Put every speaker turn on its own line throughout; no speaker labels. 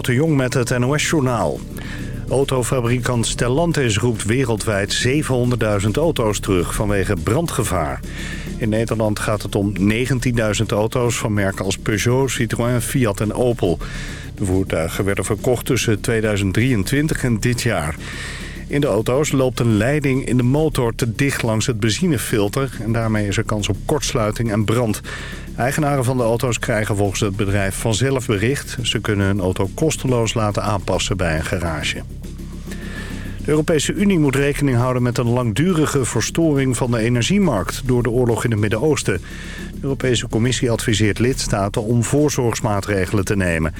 de Jong met het NOS-journaal. Autofabrikant Stellantis roept wereldwijd 700.000 auto's terug vanwege brandgevaar. In Nederland gaat het om 19.000 auto's van merken als Peugeot, Citroën, Fiat en Opel. De voertuigen werden verkocht tussen 2023 en dit jaar. In de auto's loopt een leiding in de motor te dicht langs het benzinefilter... en daarmee is er kans op kortsluiting en brand. Eigenaren van de auto's krijgen volgens het bedrijf vanzelf bericht. Ze kunnen hun auto kosteloos laten aanpassen bij een garage. De Europese Unie moet rekening houden met een langdurige verstoring van de energiemarkt door de oorlog in het Midden-Oosten. De Europese Commissie adviseert lidstaten om voorzorgsmaatregelen te nemen.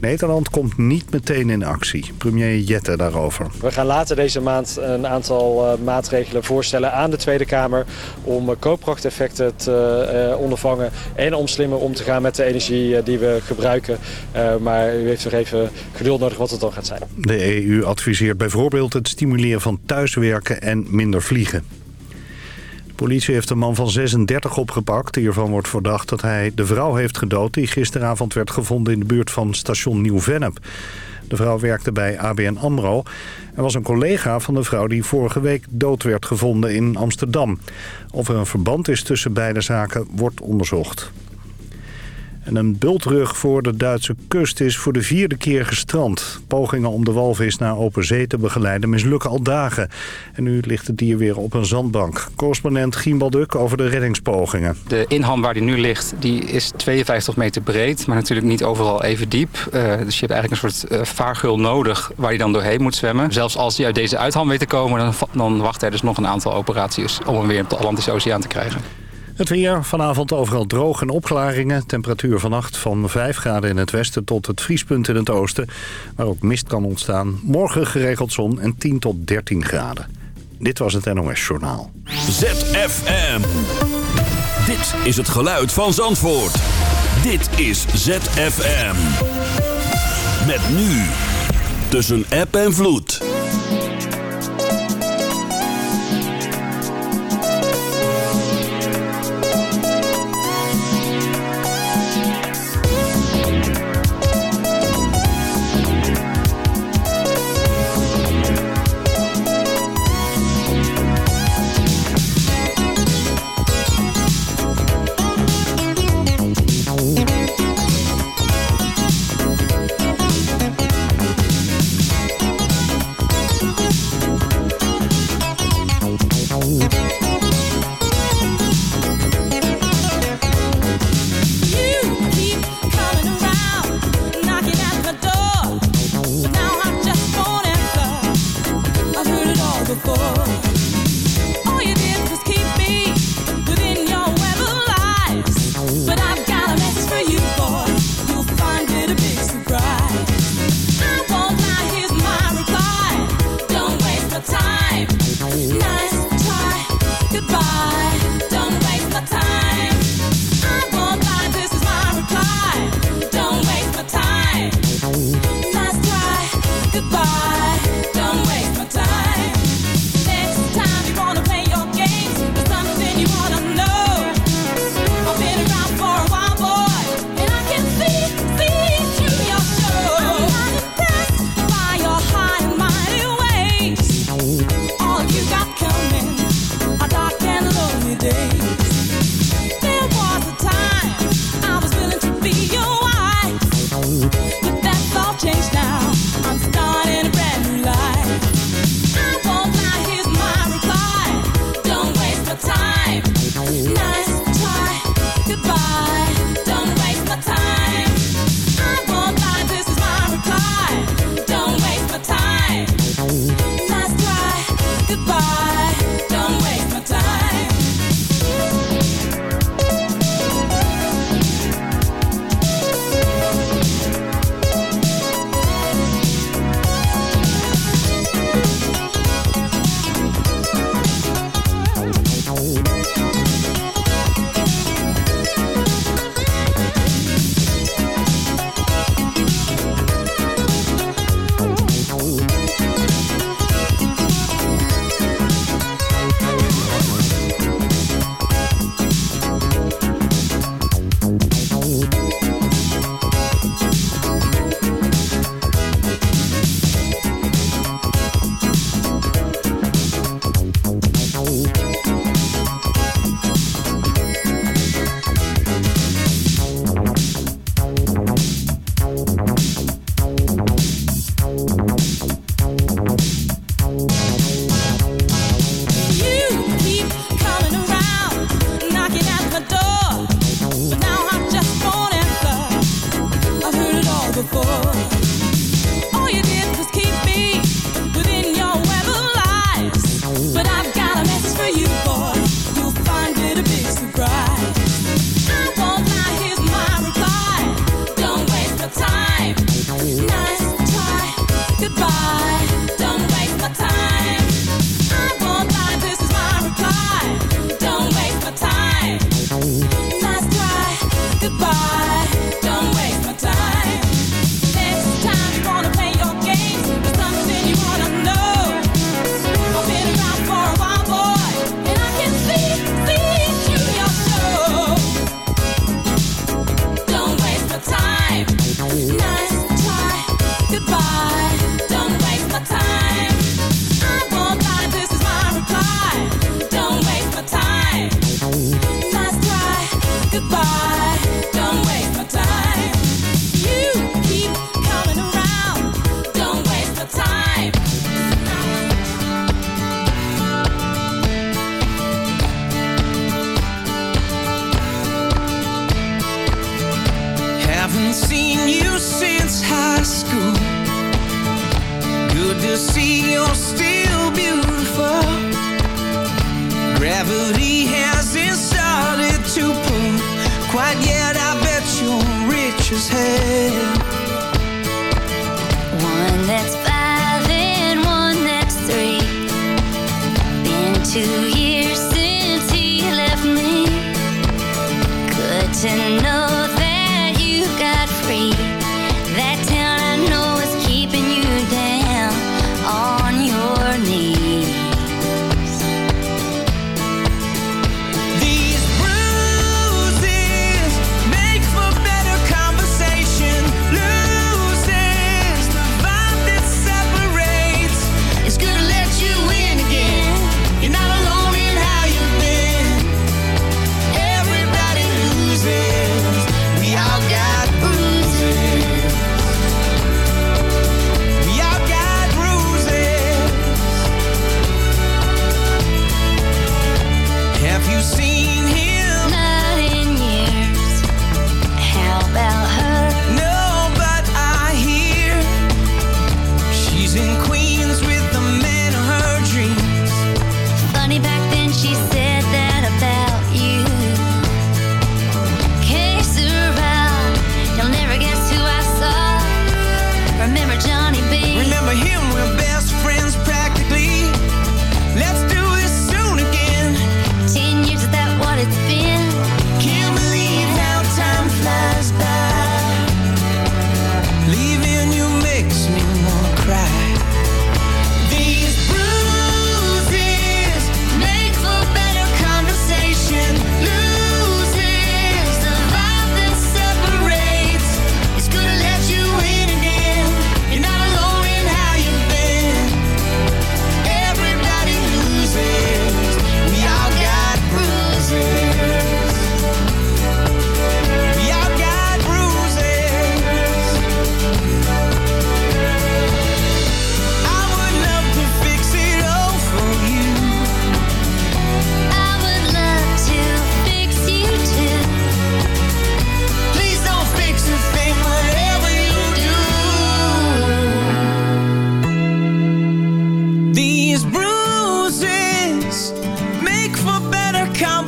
Nederland komt niet meteen in actie. Premier Jette daarover.
We gaan later deze maand een aantal uh, maatregelen voorstellen aan de Tweede Kamer... om uh, koopkrachteffecten te uh, ondervangen en om slimmer om te gaan met de energie die we gebruiken. maar u heeft nog even geduld nodig wat het dan gaat zijn.
De EU adviseert bijvoorbeeld het stimuleren van thuiswerken en minder vliegen. Politie heeft een man van 36 opgepakt. Hiervan wordt verdacht dat hij de vrouw heeft gedood... die gisteravond werd gevonden in de buurt van station Nieuw-Vennep. De vrouw werkte bij ABN AMRO en was een collega van de vrouw die vorige week dood werd gevonden in Amsterdam. Of er een verband is tussen beide zaken wordt onderzocht. En een bultrug voor de Duitse kust is voor de vierde keer gestrand. Pogingen om de walvis naar open zee te begeleiden mislukken al dagen. En nu ligt het dier weer op een zandbank. Correspondent Giembal Duk over de reddingspogingen.
De inham waar die nu ligt, die is 52 meter breed, maar natuurlijk niet overal even diep. Uh, dus je hebt eigenlijk een soort uh, vaargul nodig waar hij dan doorheen moet zwemmen. Zelfs als hij uit deze uitham weet te komen, dan, wacht er dus nog een aantal operaties om hem weer op de Atlantische Oceaan te krijgen.
Het weer, vanavond overal droog en opklaringen. Temperatuur vannacht van 5 graden in het westen tot het vriespunt in het oosten. Waar ook mist kan ontstaan. Morgen geregeld zon en 10 tot 13 graden. Dit was het NOS Journaal.
ZFM. Dit is het geluid van Zandvoort. Dit is ZFM. Met nu. Tussen app en vloed.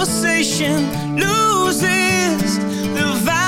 conversation loses the value.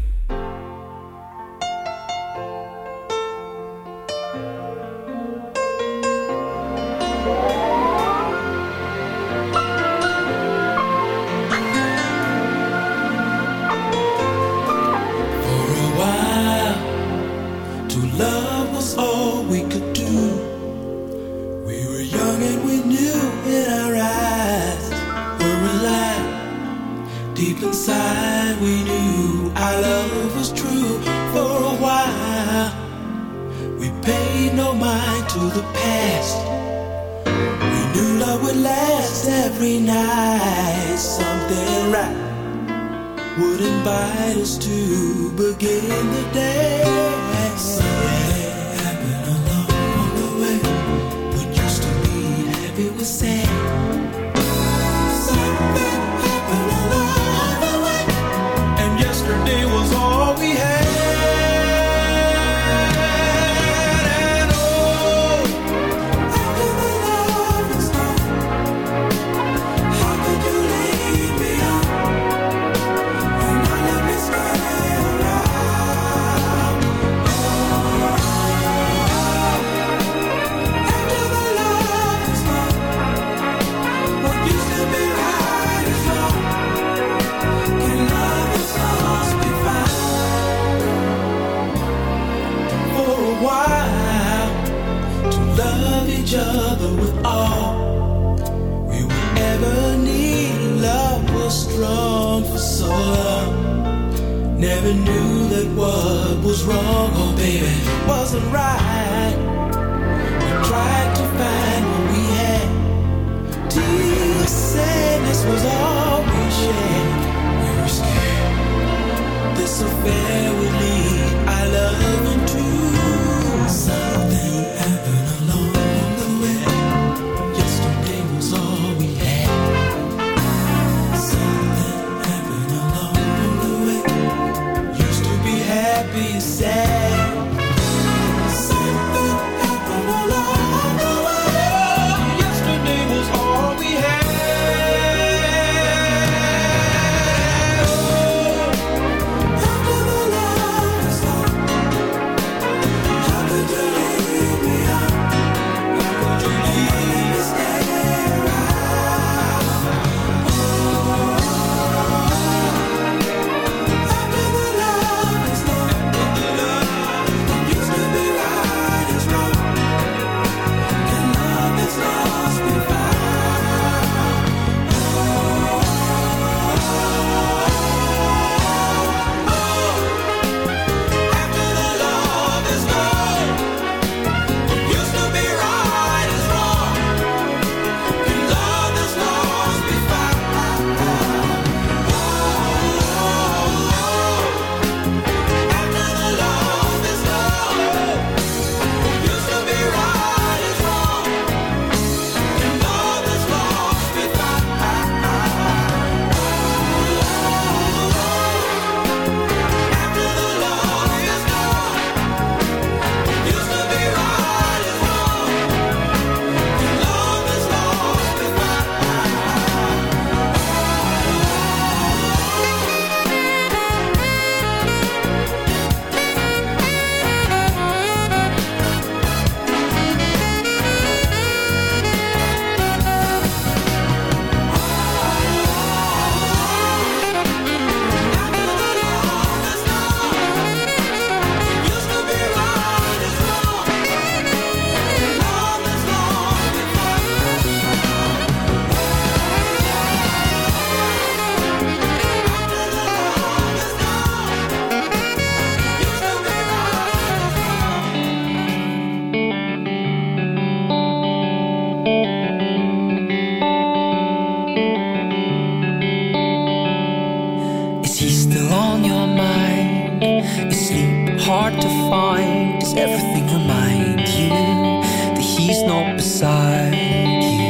she's not beside you?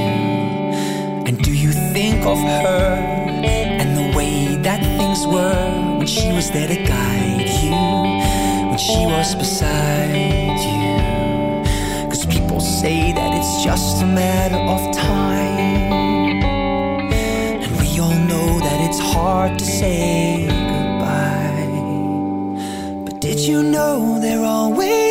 And do
you think of her and the way that things were when she was there to guide you? When she was beside you? Cause people say that it's just a matter of time. And we all know that it's hard to say goodbye. But did you know they're always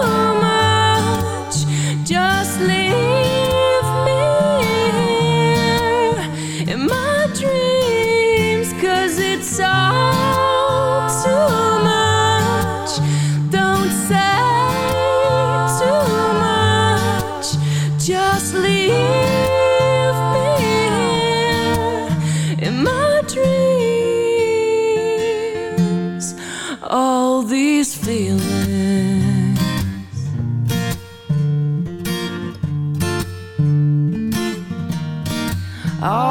All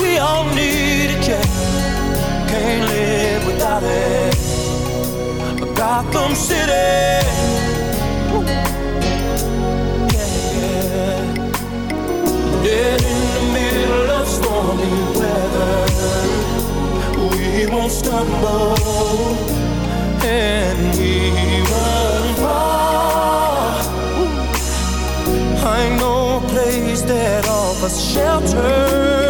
We all need a check. Can't live without it. Gotham City. Yeah. Dead in the middle of stormy weather. We won't stumble and we won't fall. I know a place that offers shelter.